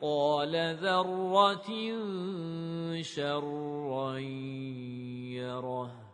مثقال ذرة شرا يره